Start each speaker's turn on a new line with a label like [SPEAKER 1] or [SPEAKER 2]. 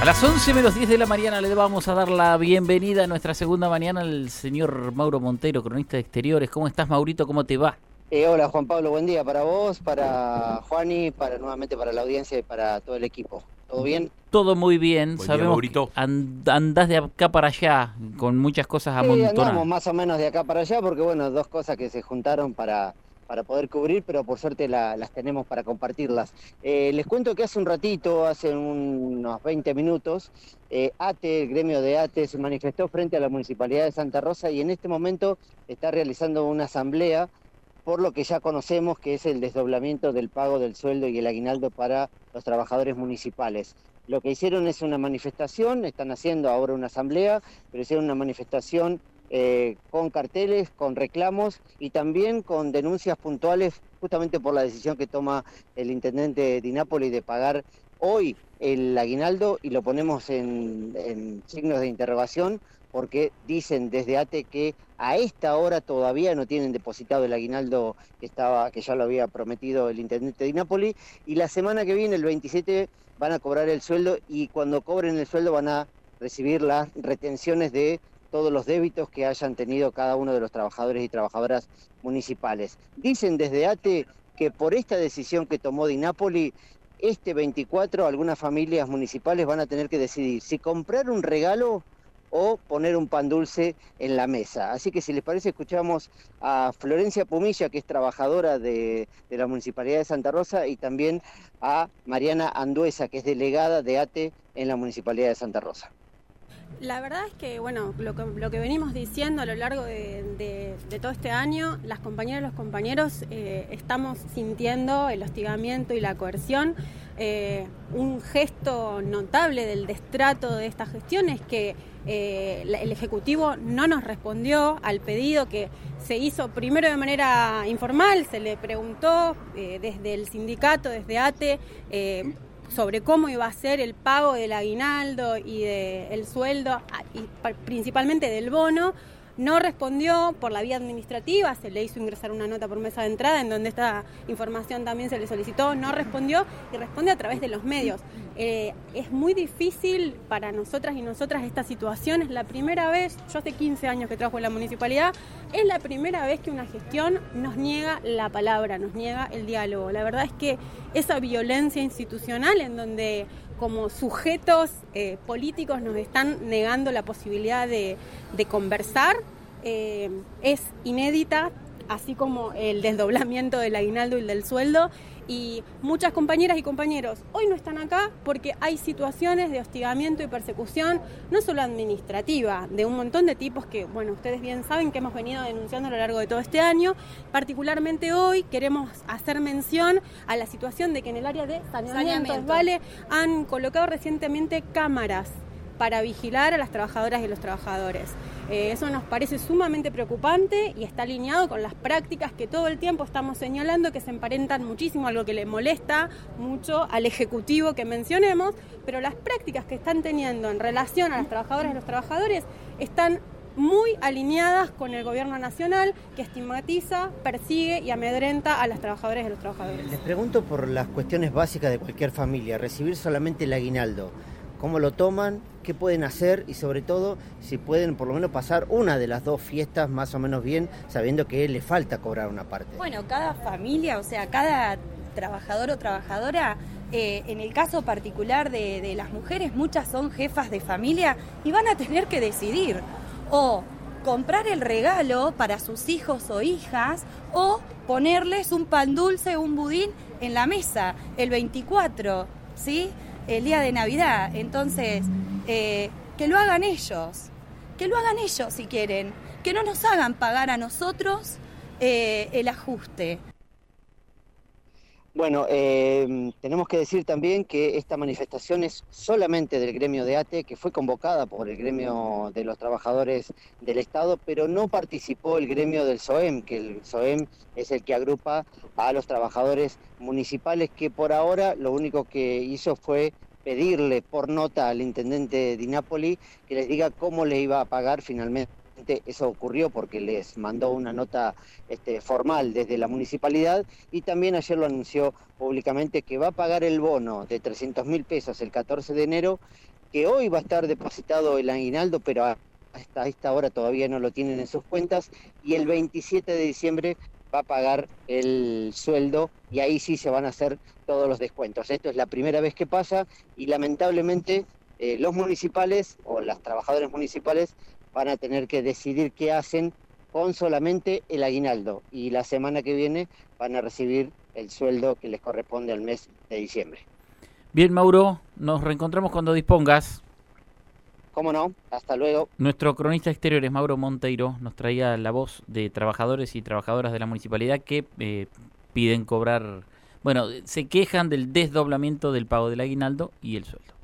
[SPEAKER 1] A las 11 menos 10 de la mañana le vamos a dar la bienvenida a nuestra segunda mañana al señor Mauro Montero, cronista de exteriores. ¿Cómo estás, Maurito? ¿Cómo te va?
[SPEAKER 2] Eh, hola Juan Pablo, buen día para vos, para Juani, para nuevamente para la audiencia y para todo el equipo. ¿Todo bien?
[SPEAKER 1] Todo muy bien.
[SPEAKER 3] Buen día,
[SPEAKER 1] Sabemos
[SPEAKER 3] Maurito.
[SPEAKER 1] que and- andás de acá para allá con muchas cosas
[SPEAKER 2] Sí, andamos
[SPEAKER 1] amontonadas.
[SPEAKER 2] más o menos de acá para allá porque bueno, dos cosas que se juntaron para, para poder cubrir, pero por suerte la- las tenemos para compartirlas. Eh, les cuento que hace un ratito, hace unos 20 minutos, eh, ATE, el gremio de ATE, se manifestó frente a la Municipalidad de Santa Rosa y en este momento está realizando una asamblea por lo que ya conocemos que es el desdoblamiento del pago del sueldo y el aguinaldo para los trabajadores municipales. Lo que hicieron es una manifestación, están haciendo ahora una asamblea, pero hicieron una manifestación eh, con carteles, con reclamos y también con denuncias puntuales justamente por la decisión que toma el intendente de Nápoles de pagar hoy el aguinaldo y lo ponemos en, signos de interrogación porque dicen desde ATE que a esta hora todavía no tienen depositado el aguinaldo que estaba que ya lo había prometido el intendente de Nápoles y la semana que viene el 27 van a cobrar el sueldo y cuando cobren el sueldo van a recibir las retenciones de todos los débitos que hayan tenido cada uno de los trabajadores y trabajadoras municipales. Dicen desde ATE que por esta decisión que tomó Dinápoli, este 24 algunas familias municipales van a tener que decidir si comprar un regalo o poner un pan dulce en la mesa. Así que si les parece, escuchamos a Florencia Pumilla, que es trabajadora de, de la Municipalidad de Santa Rosa, y también a Mariana Anduesa, que es delegada de ATE en la Municipalidad de Santa Rosa.
[SPEAKER 4] La verdad es que, bueno, lo que, lo que venimos diciendo a lo largo de, todo este año, las compañeras y los compañeros eh, estamos sintiendo el hostigamiento y la coerción. Eh, un gesto notable del destrato de esta gestión es que eh, el Ejecutivo no nos respondió al pedido que se hizo primero de manera informal, se le preguntó desde el sindicato, desde ATE, sobre cómo iba a ser el pago del aguinaldo y del sueldo, ah, y pa- principalmente del bono. No respondió por la vía administrativa, se le hizo ingresar una nota por mesa de entrada en donde esta información también se le solicitó, no respondió y responde a través de los medios. Eh, es muy difícil para nosotras y nosotras esta situación, es la primera vez, yo hace 15 años que trabajo en la municipalidad, es la primera vez que una gestión nos niega la palabra, nos niega el diálogo. La verdad es que esa violencia institucional en donde como sujetos eh, políticos nos están negando la posibilidad de, conversar. Eh, es inédita, así como el desdoblamiento del aguinaldo y el del sueldo. Y muchas compañeras y compañeros hoy no están acá porque hay situaciones de hostigamiento y persecución, no solo administrativa, de un montón de tipos que, bueno, ustedes bien saben que hemos venido denunciando a lo largo de todo este año. Particularmente hoy queremos hacer mención a la situación de que en el área de saneamiento,
[SPEAKER 5] Saneamiento.
[SPEAKER 4] ¿vale? han colocado recientemente cámaras para vigilar a las trabajadoras y los trabajadores. Eh, eso nos parece sumamente preocupante y está alineado con las prácticas que todo el tiempo estamos señalando que se emparentan muchísimo, algo que le molesta mucho al Ejecutivo que mencionemos, pero las prácticas que están teniendo en relación a las trabajadoras y los trabajadores están muy alineadas con el gobierno nacional que estigmatiza, persigue y amedrenta a las trabajadoras y los trabajadores.
[SPEAKER 2] Les pregunto por las cuestiones básicas de cualquier familia, recibir solamente el aguinaldo. ¿Cómo lo toman? ¿Qué pueden hacer? Y sobre todo, si pueden por lo menos pasar una de las dos fiestas más o menos bien, sabiendo que le falta cobrar una parte.
[SPEAKER 5] Bueno, cada familia, o sea, cada trabajador o trabajadora, eh, en el caso particular de, de las mujeres, muchas son jefas de familia y van a tener que decidir o comprar el regalo para sus hijos o hijas o ponerles un pan dulce, un budín en la mesa el 24, ¿sí? El día de Navidad. Entonces, eh, que lo hagan ellos, que lo hagan ellos si quieren, que no nos hagan pagar a nosotros eh, el ajuste.
[SPEAKER 2] Bueno, eh, tenemos que decir también que esta manifestación es solamente del gremio de ATE, que fue convocada por el gremio de los trabajadores del Estado, pero no participó el gremio del SOEM, que el SOEM es el que agrupa a los trabajadores municipales, que por ahora lo único que hizo fue pedirle por nota al intendente de Nápoli que les diga cómo le iba a pagar finalmente. Eso ocurrió porque les mandó una nota este, formal desde la municipalidad y también ayer lo anunció públicamente que va a pagar el bono de 300 mil pesos el 14 de enero que hoy va a estar depositado el aguinaldo, pero hasta esta hora todavía no lo tienen en sus cuentas, y el 27 de diciembre va a pagar el sueldo y ahí sí se van a hacer todos los descuentos. Esto es la primera vez que pasa y lamentablemente eh, los municipales o las trabajadoras municipales van a tener que decidir qué hacen con solamente el aguinaldo y la semana que viene van a recibir el sueldo que les corresponde al mes de diciembre.
[SPEAKER 1] Bien, Mauro, nos reencontramos cuando dispongas.
[SPEAKER 2] ¿Cómo no? Hasta luego.
[SPEAKER 1] Nuestro cronista exterior es Mauro Monteiro, nos traía la voz de trabajadores y trabajadoras de la municipalidad que eh, piden cobrar, bueno, se quejan del desdoblamiento del pago del aguinaldo y el sueldo.